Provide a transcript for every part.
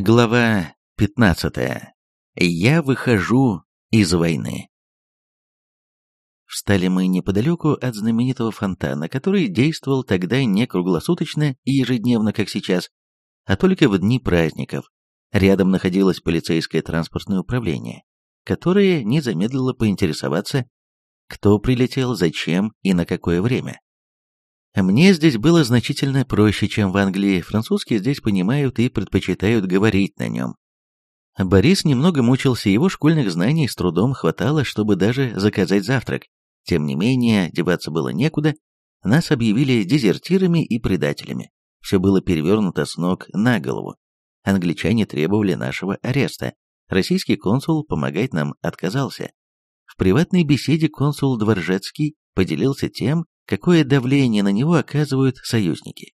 Глава 15. Я выхожу из войны. Встали мы неподалеку от знаменитого фонтана, который действовал тогда не круглосуточно и ежедневно, как сейчас, а только в дни праздников. Рядом находилось полицейское транспортное управление, которое не замедлило поинтересоваться, кто прилетел, зачем и на какое время. Мне здесь было значительно проще, чем в Англии. Французские здесь понимают и предпочитают говорить на нем. Борис немного мучился, его школьных знаний с трудом хватало, чтобы даже заказать завтрак. Тем не менее, деваться было некуда, нас объявили дезертирами и предателями. Все было перевернуто с ног на голову. Англичане требовали нашего ареста. Российский консул помогать нам отказался. В приватной беседе консул Дворжецкий поделился тем, какое давление на него оказывают союзники.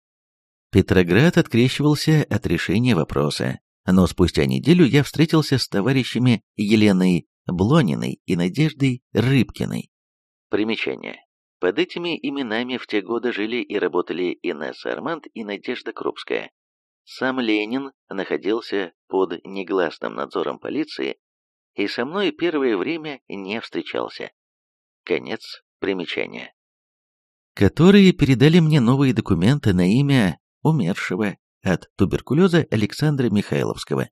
Петроград открещивался от решения вопроса, но спустя неделю я встретился с товарищами Еленой Блониной и Надеждой Рыбкиной. Примечание. Под этими именами в те годы жили и работали Инесса Арманд и Надежда Крупская. Сам Ленин находился под негласным надзором полиции и со мной первое время не встречался. Конец примечания которые передали мне новые документы на имя умершего от туберкулеза Александра Михайловского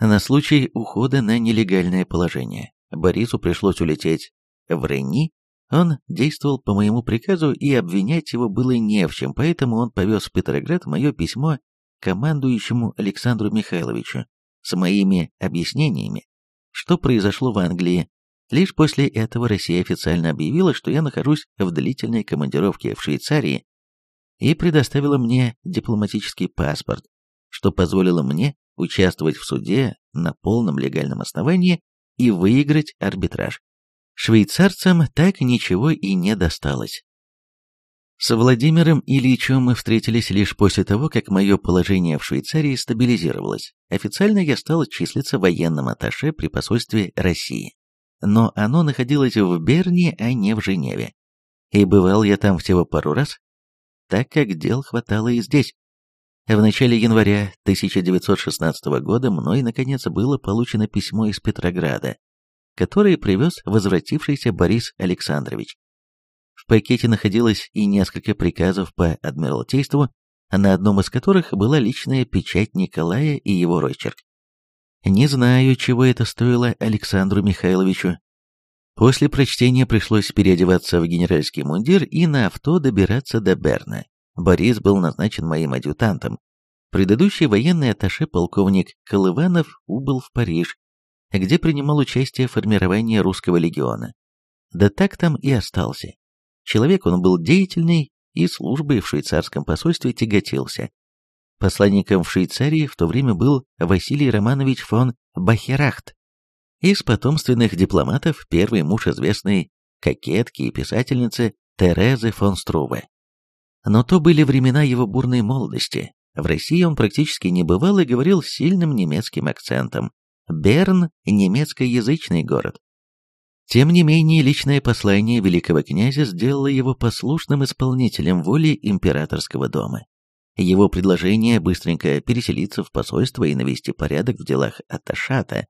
на случай ухода на нелегальное положение. Борису пришлось улететь в Рени, он действовал по моему приказу, и обвинять его было не в чем, поэтому он повез в Петроград мое письмо командующему Александру Михайловичу с моими объяснениями, что произошло в Англии, Лишь после этого Россия официально объявила, что я нахожусь в длительной командировке в Швейцарии и предоставила мне дипломатический паспорт, что позволило мне участвовать в суде на полном легальном основании и выиграть арбитраж. Швейцарцам так ничего и не досталось. С Владимиром Ильичем мы встретились лишь после того, как мое положение в Швейцарии стабилизировалось. Официально я стал числиться военным атташе при посольстве России но оно находилось в Берне, а не в Женеве. И бывал я там всего пару раз, так как дел хватало и здесь. В начале января 1916 года мной, наконец, было получено письмо из Петрограда, которое привез возвратившийся Борис Александрович. В пакете находилось и несколько приказов по Адмиралтейству, на одном из которых была личная печать Николая и его росчерк. Не знаю, чего это стоило Александру Михайловичу. После прочтения пришлось переодеваться в генеральский мундир и на авто добираться до Берна. Борис был назначен моим адъютантом. Предыдущий военный атташе полковник Колыванов убыл в Париж, где принимал участие в формировании русского легиона. Да так там и остался. Человек он был деятельный и службой в швейцарском посольстве тяготился. Посланником в Швейцарии в то время был Василий Романович фон Бахерахт. Из потомственных дипломатов первый муж известной кокетки и писательницы Терезы фон Струве. Но то были времена его бурной молодости. В России он практически не бывал и говорил с сильным немецким акцентом. Берн – немецкоязычный город. Тем не менее, личное послание великого князя сделало его послушным исполнителем воли императорского дома. Его предложение быстренько переселиться в посольство и навести порядок в делах Аташата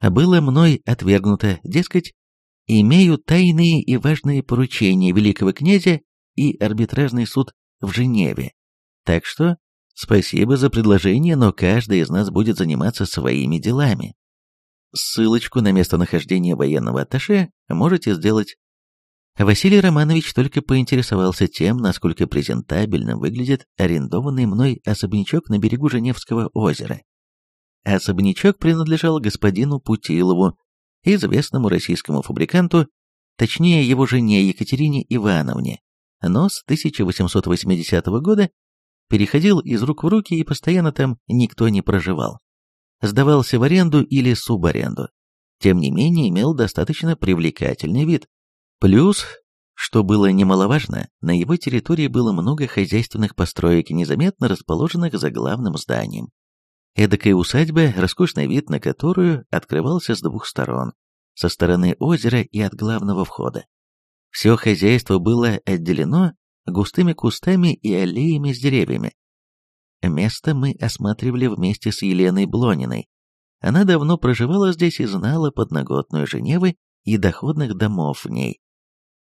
было мной отвергнуто, дескать, имею тайные и важные поручения великого князя и арбитражный суд в Женеве. Так что спасибо за предложение, но каждый из нас будет заниматься своими делами. Ссылочку на местонахождение военного атташе можете сделать Василий Романович только поинтересовался тем, насколько презентабельно выглядит арендованный мной особнячок на берегу Женевского озера. Особнячок принадлежал господину Путилову, известному российскому фабриканту, точнее его жене Екатерине Ивановне, но с 1880 года переходил из рук в руки и постоянно там никто не проживал. Сдавался в аренду или субаренду. Тем не менее имел достаточно привлекательный вид. Плюс, что было немаловажно, на его территории было много хозяйственных построек, незаметно расположенных за главным зданием. Эдакая усадьба, роскошный вид на которую открывался с двух сторон, со стороны озера и от главного входа. Все хозяйство было отделено густыми кустами и аллеями с деревьями. место мы осматривали вместе с Еленой Блониной. Она давно проживала здесь и знала подноготную Женевы и доходных домов в ней.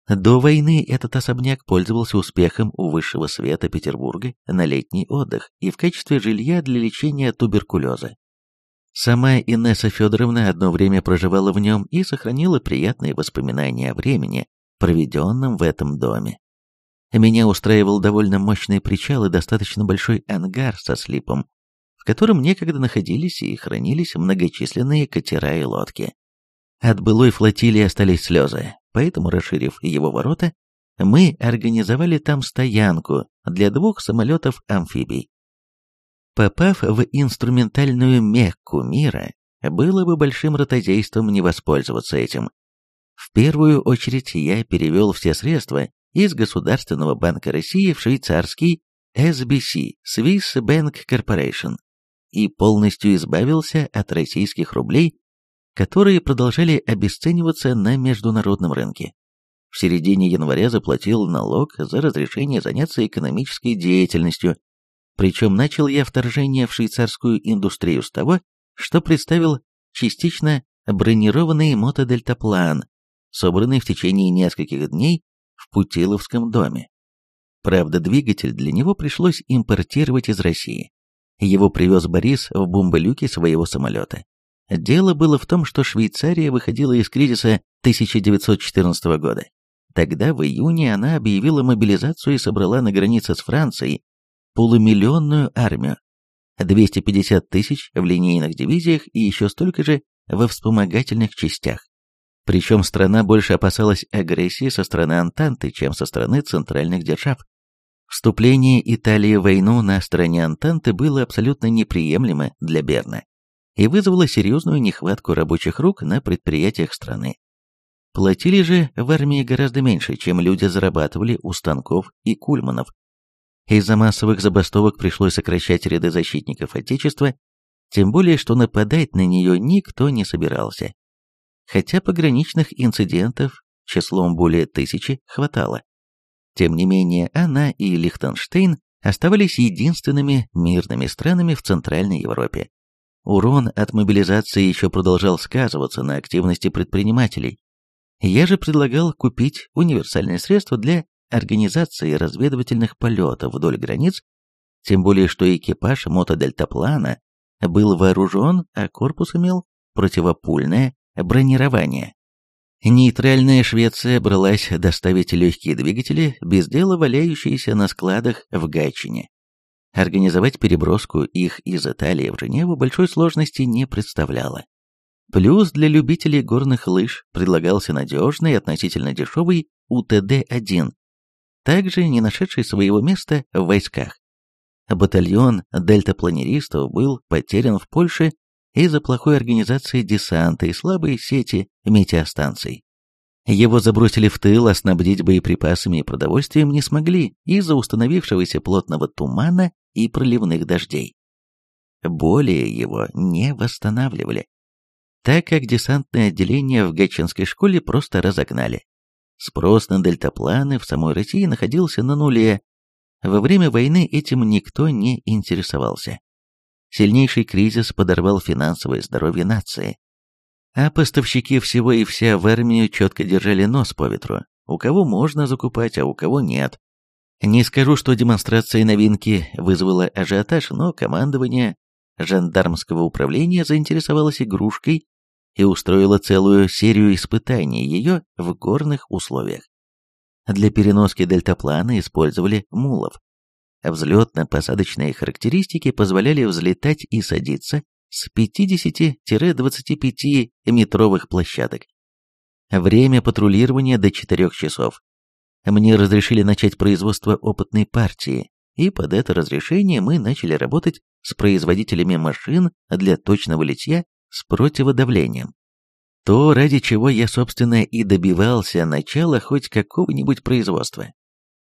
До войны этот особняк пользовался успехом у высшего света Петербурга на летний отдых и в качестве жилья для лечения туберкулеза. Сама Инесса Федоровна одно время проживала в нем и сохранила приятные воспоминания о времени, проведенном в этом доме. Меня устраивал довольно мощный причал и достаточно большой ангар со слипом, в котором некогда находились и хранились многочисленные катера и лодки. От былой флотилии остались слезы, поэтому, расширив его ворота, мы организовали там стоянку для двух самолетов-амфибий. Попав в инструментальную Мекку мира, было бы большим ротозейством не воспользоваться этим. В первую очередь я перевел все средства из Государственного банка России в швейцарский SBC Swiss Bank Corporation и полностью избавился от российских рублей которые продолжали обесцениваться на международном рынке. В середине января заплатил налог за разрешение заняться экономической деятельностью, причем начал я вторжение в швейцарскую индустрию с того, что представил частично бронированный мотодельтаплан, собранный в течение нескольких дней в Путиловском доме. Правда, двигатель для него пришлось импортировать из России. Его привез Борис в бомболюке своего самолета. Дело было в том, что Швейцария выходила из кризиса 1914 года. Тогда, в июне, она объявила мобилизацию и собрала на границе с Францией полумиллионную армию, 250 тысяч в линейных дивизиях и еще столько же во вспомогательных частях. Причем страна больше опасалась агрессии со стороны Антанты, чем со стороны центральных держав. Вступление Италии в войну на стороне Антанты было абсолютно неприемлемо для Берна и вызвало серьезную нехватку рабочих рук на предприятиях страны. Платили же в армии гораздо меньше, чем люди зарабатывали у станков и кульманов. Из-за массовых забастовок пришлось сокращать ряды защитников Отечества, тем более, что нападать на нее никто не собирался. Хотя пограничных инцидентов числом более тысячи хватало. Тем не менее, она и Лихтенштейн оставались единственными мирными странами в Центральной Европе. Урон от мобилизации еще продолжал сказываться на активности предпринимателей. Я же предлагал купить универсальное средство для организации разведывательных полетов вдоль границ, тем более что экипаж мотодельтаплана был вооружен, а корпус имел противопульное бронирование. Нейтральная Швеция бралась доставить легкие двигатели, без дела валяющиеся на складах в Гатчине. Организовать переброску их из Италии в Женеву большой сложности не представляло. Плюс для любителей горных лыж предлагался надежный и относительно дешевый УТД-1, также не нашедший своего места в войсках. Батальон дельтапланеристов был потерян в Польше из-за плохой организации десанта и слабой сети метеостанций. Его забросили в тыл, а снабдить боеприпасами и продовольствием не смогли из-за установившегося плотного тумана и проливных дождей. Более его не восстанавливали, так как десантное отделение в Гатчинской школе просто разогнали. Спрос на дельтапланы в самой России находился на нуле. Во время войны этим никто не интересовался. Сильнейший кризис подорвал финансовое здоровье нации. А поставщики всего и вся в армию четко держали нос по ветру. У кого можно закупать, а у кого нет. Не скажу, что демонстрация новинки вызвала ажиотаж, но командование жандармского управления заинтересовалось игрушкой и устроило целую серию испытаний ее в горных условиях. Для переноски дельтаплана использовали мулов. Взлетно-посадочные характеристики позволяли взлетать и садиться с 50-25 метровых площадок. Время патрулирования до 4 часов мне разрешили начать производство опытной партии, и под это разрешение мы начали работать с производителями машин для точного литья с противодавлением. То, ради чего я, собственно, и добивался начала хоть какого-нибудь производства.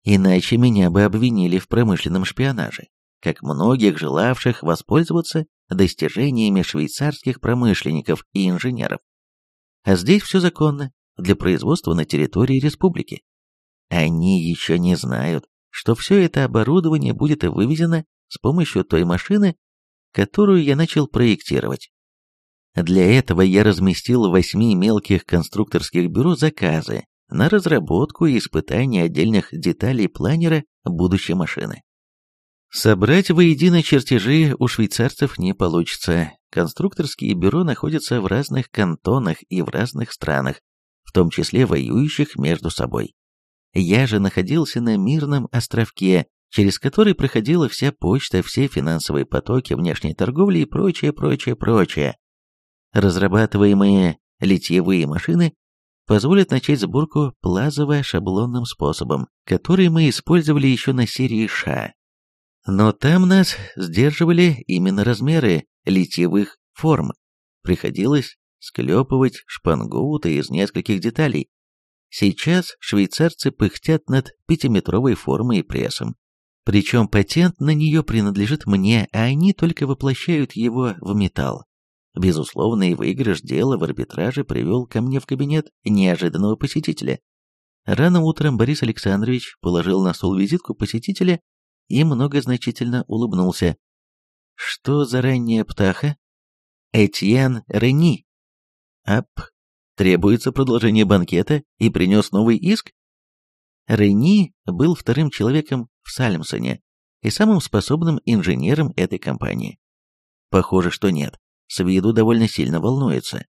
Иначе меня бы обвинили в промышленном шпионаже, как многих желавших воспользоваться достижениями швейцарских промышленников и инженеров. А здесь все законно, для производства на территории республики. Они еще не знают, что все это оборудование будет вывезено с помощью той машины, которую я начал проектировать. Для этого я разместил в восьми мелких конструкторских бюро заказы на разработку и испытание отдельных деталей планера будущей машины. Собрать воедино чертежи у швейцарцев не получится. Конструкторские бюро находятся в разных кантонах и в разных странах, в том числе воюющих между собой. Я же находился на мирном островке, через который проходила вся почта, все финансовые потоки внешней торговли и прочее, прочее, прочее. Разрабатываемые литьевые машины позволят начать сборку плазово-шаблонным способом, который мы использовали еще на серии Ша. Но там нас сдерживали именно размеры литьевых форм. Приходилось склепывать шпангоуты из нескольких деталей. Сейчас швейцарцы пыхтят над пятиметровой формой и прессом. Причем патент на нее принадлежит мне, а они только воплощают его в металл. Безусловный выигрыш дела в арбитраже привел ко мне в кабинет неожиданного посетителя. Рано утром Борис Александрович положил на стол визитку посетителя и многозначительно улыбнулся. «Что за ранняя птаха?» «Этьен Рени». «Ап, требуется продолжение банкета и принес новый иск?» Рени был вторым человеком в Сальмсоне и самым способным инженером этой компании. Похоже, что нет. С виду довольно сильно волнуется.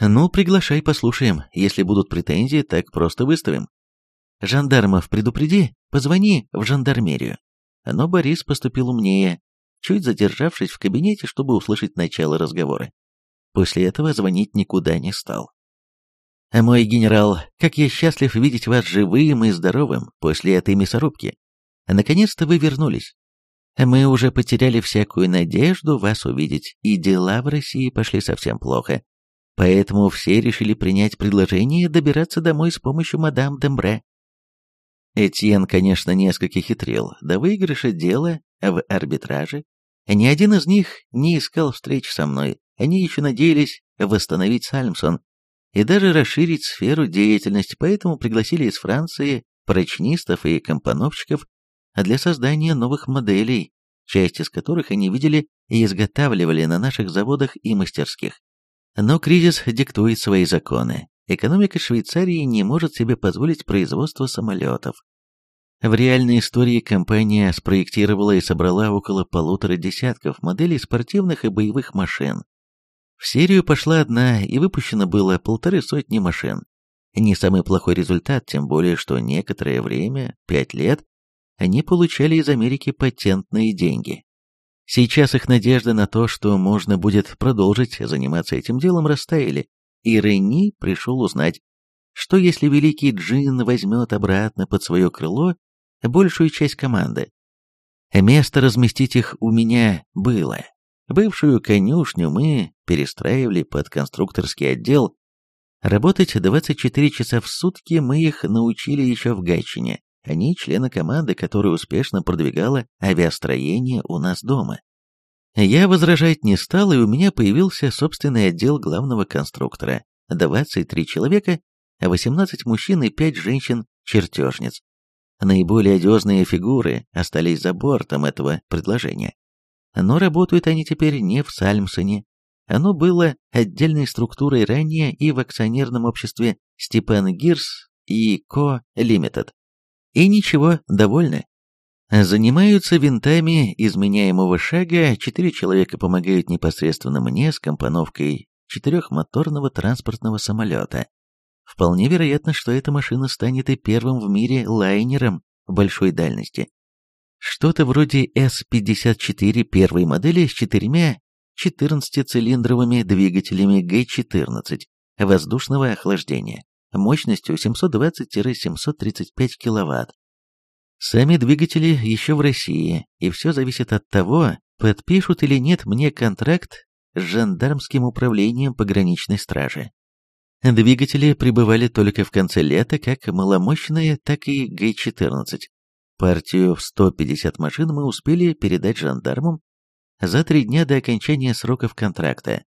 Ну, приглашай, послушаем. Если будут претензии, так просто выставим. Жандармов предупреди, позвони в жандармерию. Но Борис поступил умнее, чуть задержавшись в кабинете, чтобы услышать начало разговора. После этого звонить никуда не стал. «Мой генерал, как я счастлив видеть вас живым и здоровым после этой мясорубки. Наконец-то вы вернулись. Мы уже потеряли всякую надежду вас увидеть, и дела в России пошли совсем плохо. Поэтому все решили принять предложение добираться домой с помощью мадам Дембре. Этьен, конечно, несколько хитрил. До выигрыша дела в арбитраже ни один из них не искал встреч со мной. Они еще надеялись восстановить Сальмсон и даже расширить сферу деятельности, поэтому пригласили из Франции прочнистов и компоновщиков для создания новых моделей, часть из которых они видели и изготавливали на наших заводах и мастерских. Но кризис диктует свои законы. Экономика Швейцарии не может себе позволить производство самолетов. В реальной истории компания спроектировала и собрала около полутора десятков моделей спортивных и боевых машин. В серию пошла одна, и выпущено было полторы сотни машин. Не самый плохой результат, тем более, что некоторое время, пять лет, они получали из Америки патентные деньги. Сейчас их надежда на то, что можно будет продолжить заниматься этим делом, растаяли, и Ренни пришел узнать, что если великий Джин возьмет обратно под свое крыло большую часть команды. Место разместить их у меня было. Бывшую конюшню мы перестраивали под конструкторский отдел. Работать 24 часа в сутки мы их научили еще в Гатчине. Они члены команды, которая успешно продвигала авиастроение у нас дома. Я возражать не стал, и у меня появился собственный отдел главного конструктора. 23 человека, 18 мужчин и 5 женщин-чертежниц. Наиболее одиозные фигуры остались за бортом этого предложения. Но работают они теперь не в Сальмсоне. Оно было отдельной структурой ранее и в акционерном обществе Степан Гирс и Ко Лимитед. И ничего, довольны. Занимаются винтами изменяемого шага, четыре человека помогают непосредственно мне с компоновкой четырехмоторного транспортного самолета. Вполне вероятно, что эта машина станет и первым в мире лайнером большой дальности. Что-то вроде С-54 первой модели с четырьмя 14-цилиндровыми двигателями Г-14 воздушного охлаждения мощностью 720-735 кВт. Сами двигатели еще в России, и все зависит от того, подпишут или нет мне контракт с жандармским управлением пограничной стражи. Двигатели прибывали только в конце лета, как маломощные, так и Г-14. Партию в 150 машин мы успели передать жандармам за три дня до окончания сроков контракта.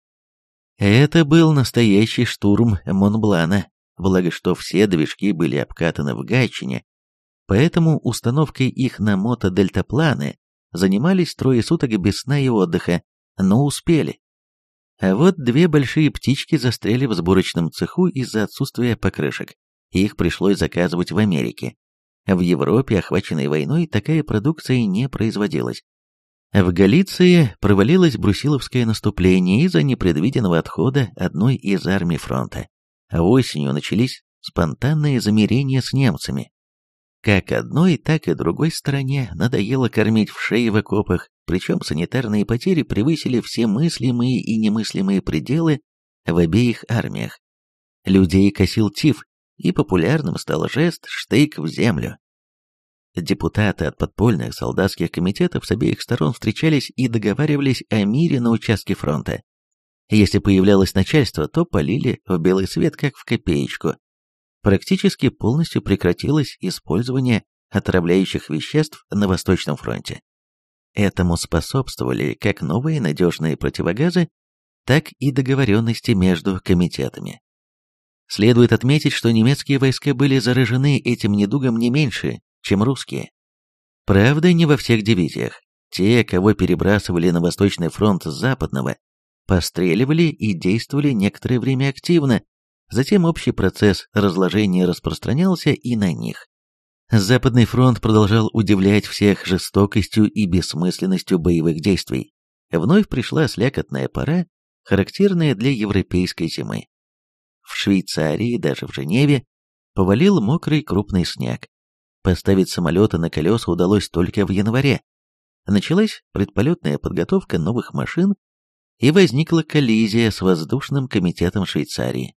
Это был настоящий штурм Монблана благо что все движки были обкатаны в Гатчине, поэтому установкой их на мотодельтапланы занимались трое суток без сна и отдыха, но успели. А вот две большие птички застряли в сборочном цеху из-за отсутствия покрышек. Их пришлось заказывать в Америке. В Европе, охваченной войной, такая продукция не производилась. В Галиции провалилось брусиловское наступление из-за непредвиденного отхода одной из армий фронта. А осенью начались спонтанные замерения с немцами. Как одной, так и другой стороне надоело кормить в шее в окопах, причем санитарные потери превысили все мыслимые и немыслимые пределы в обеих армиях. Людей косил тиф, и популярным стал жест «штык в землю». Депутаты от подпольных солдатских комитетов с обеих сторон встречались и договаривались о мире на участке фронта. Если появлялось начальство, то полили в белый свет, как в копеечку. Практически полностью прекратилось использование отравляющих веществ на Восточном фронте. Этому способствовали как новые надежные противогазы, так и договоренности между комитетами. Следует отметить, что немецкие войска были заражены этим недугом не меньше, чем русские. Правда, не во всех дивизиях. Те, кого перебрасывали на Восточный фронт с Западного, постреливали и действовали некоторое время активно, затем общий процесс разложения распространялся и на них. Западный фронт продолжал удивлять всех жестокостью и бессмысленностью боевых действий. Вновь пришла слякотная пора, характерная для европейской зимы. В Швейцарии, даже в Женеве, повалил мокрый крупный снег. Поставить самолеты на колеса удалось только в январе. Началась предполетная подготовка новых машин, и возникла коллизия с воздушным комитетом Швейцарии.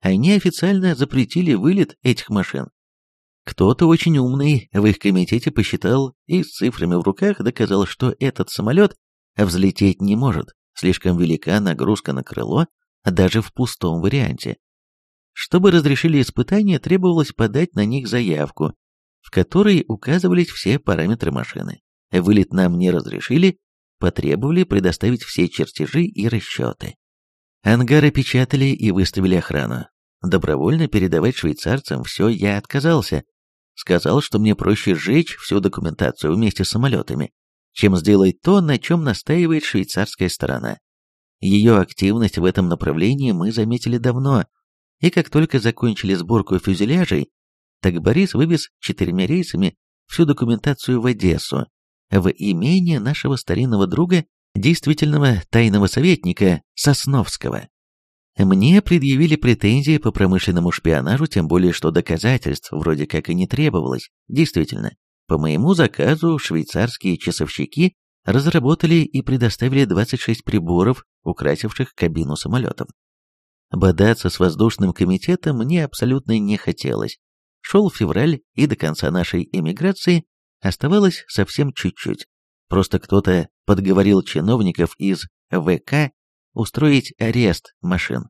Они официально запретили вылет этих машин. Кто-то очень умный в их комитете посчитал и с цифрами в руках доказал, что этот самолет взлететь не может, слишком велика нагрузка на крыло, даже в пустом варианте. Чтобы разрешили испытания, требовалось подать на них заявку, в которой указывались все параметры машины. Вылет нам не разрешили, потребовали предоставить все чертежи и расчеты. Ангары печатали и выставили охрану. Добровольно передавать швейцарцам все я отказался. Сказал, что мне проще сжечь всю документацию вместе с самолетами, чем сделать то, на чем настаивает швейцарская сторона. Ее активность в этом направлении мы заметили давно, и как только закончили сборку фюзеляжей, так Борис вывез четырьмя рейсами всю документацию в Одессу, в имение нашего старинного друга, действительного тайного советника Сосновского. Мне предъявили претензии по промышленному шпионажу, тем более что доказательств вроде как и не требовалось. Действительно, по моему заказу швейцарские часовщики разработали и предоставили 26 приборов, украсивших кабину самолетов. Бодаться с воздушным комитетом мне абсолютно не хотелось, Шел февраль, и до конца нашей эмиграции оставалось совсем чуть-чуть. Просто кто-то подговорил чиновников из ВК устроить арест машин.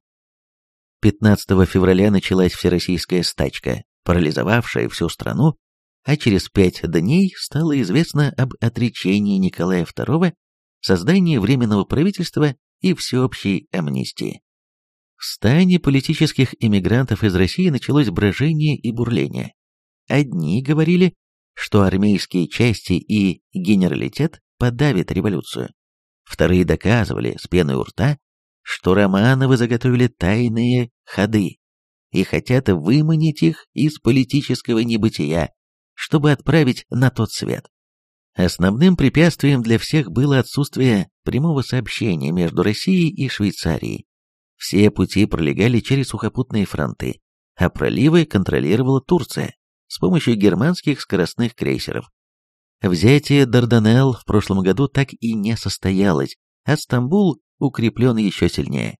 15 февраля началась всероссийская стачка, парализовавшая всю страну, а через пять дней стало известно об отречении Николая II, создании Временного правительства и всеобщей амнистии. В стане политических эмигрантов из России началось брожение и бурление. Одни говорили, что армейские части и генералитет подавят революцию. Вторые доказывали с пеной у рта, что Романовы заготовили тайные ходы и хотят выманить их из политического небытия, чтобы отправить на тот свет. Основным препятствием для всех было отсутствие прямого сообщения между Россией и Швейцарией, все пути пролегали через сухопутные фронты, а проливы контролировала Турция с помощью германских скоростных крейсеров. Взятие Дарданелл в прошлом году так и не состоялось, а Стамбул укреплен еще сильнее.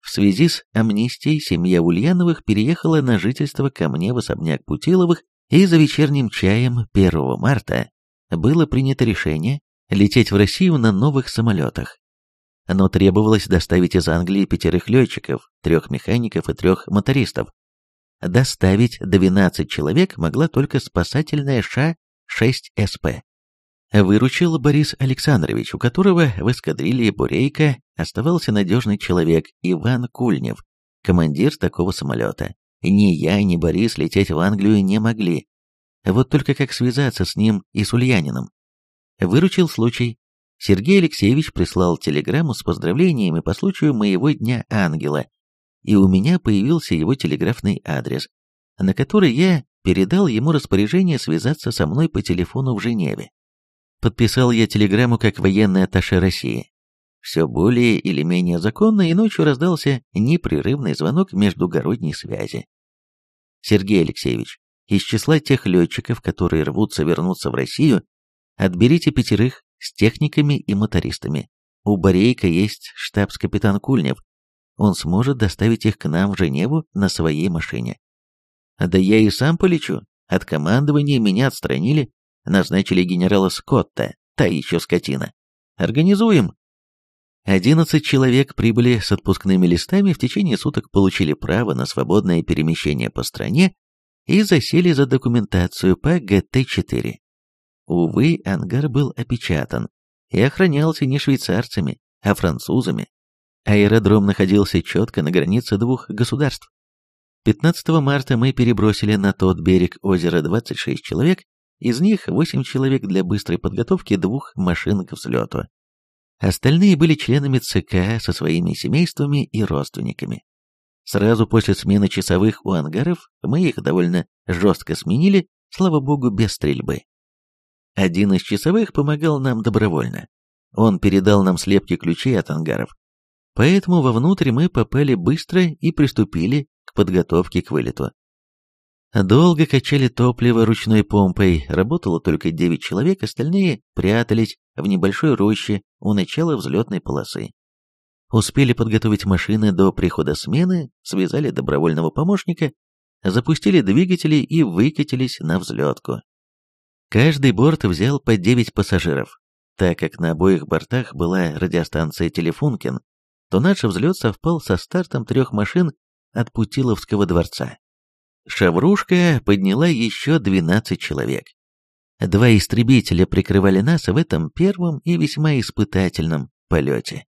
В связи с амнистией семья Ульяновых переехала на жительство ко мне в особняк Путиловых, и за вечерним чаем 1 марта было принято решение лететь в Россию на новых самолетах но требовалось доставить из Англии пятерых летчиков, трех механиков и трех мотористов. Доставить 12 человек могла только спасательная Ша-6СП. Выручил Борис Александрович, у которого в эскадрилье Бурейка оставался надежный человек Иван Кульнев, командир такого самолета. Ни я, ни Борис лететь в Англию не могли. Вот только как связаться с ним и с Ульянином. Выручил случай. Сергей Алексеевич прислал телеграмму с поздравлениями по случаю моего Дня Ангела, и у меня появился его телеграфный адрес, на который я передал ему распоряжение связаться со мной по телефону в Женеве. Подписал я телеграмму как военный атташе России. Все более или менее законно, и ночью раздался непрерывный звонок междугородней связи. Сергей Алексеевич, из числа тех летчиков, которые рвутся вернуться в Россию, отберите пятерых с техниками и мотористами. У Борейка есть штабс-капитан Кульнев. Он сможет доставить их к нам в Женеву на своей машине. Да я и сам полечу. От командования меня отстранили, назначили генерала Скотта, та еще скотина. Организуем. Одиннадцать человек прибыли с отпускными листами, в течение суток получили право на свободное перемещение по стране и засели за документацию по ГТ-4. Увы, ангар был опечатан и охранялся не швейцарцами, а французами. Аэродром находился четко на границе двух государств. 15 марта мы перебросили на тот берег озера 26 человек, из них 8 человек для быстрой подготовки двух машин к взлету. Остальные были членами ЦК со своими семействами и родственниками. Сразу после смены часовых у ангаров мы их довольно жестко сменили, слава богу, без стрельбы. Один из часовых помогал нам добровольно. Он передал нам слепки ключей от ангаров. Поэтому вовнутрь мы попали быстро и приступили к подготовке к вылету. Долго качали топливо ручной помпой, работало только 9 человек, остальные прятались в небольшой роще у начала взлетной полосы. Успели подготовить машины до прихода смены, связали добровольного помощника, запустили двигатели и выкатились на взлетку. Каждый борт взял по 9 пассажиров. Так как на обоих бортах была радиостанция «Телефункин», то наш взлет совпал со стартом трех машин от Путиловского дворца. Шаврушка подняла еще 12 человек. Два истребителя прикрывали нас в этом первом и весьма испытательном полете.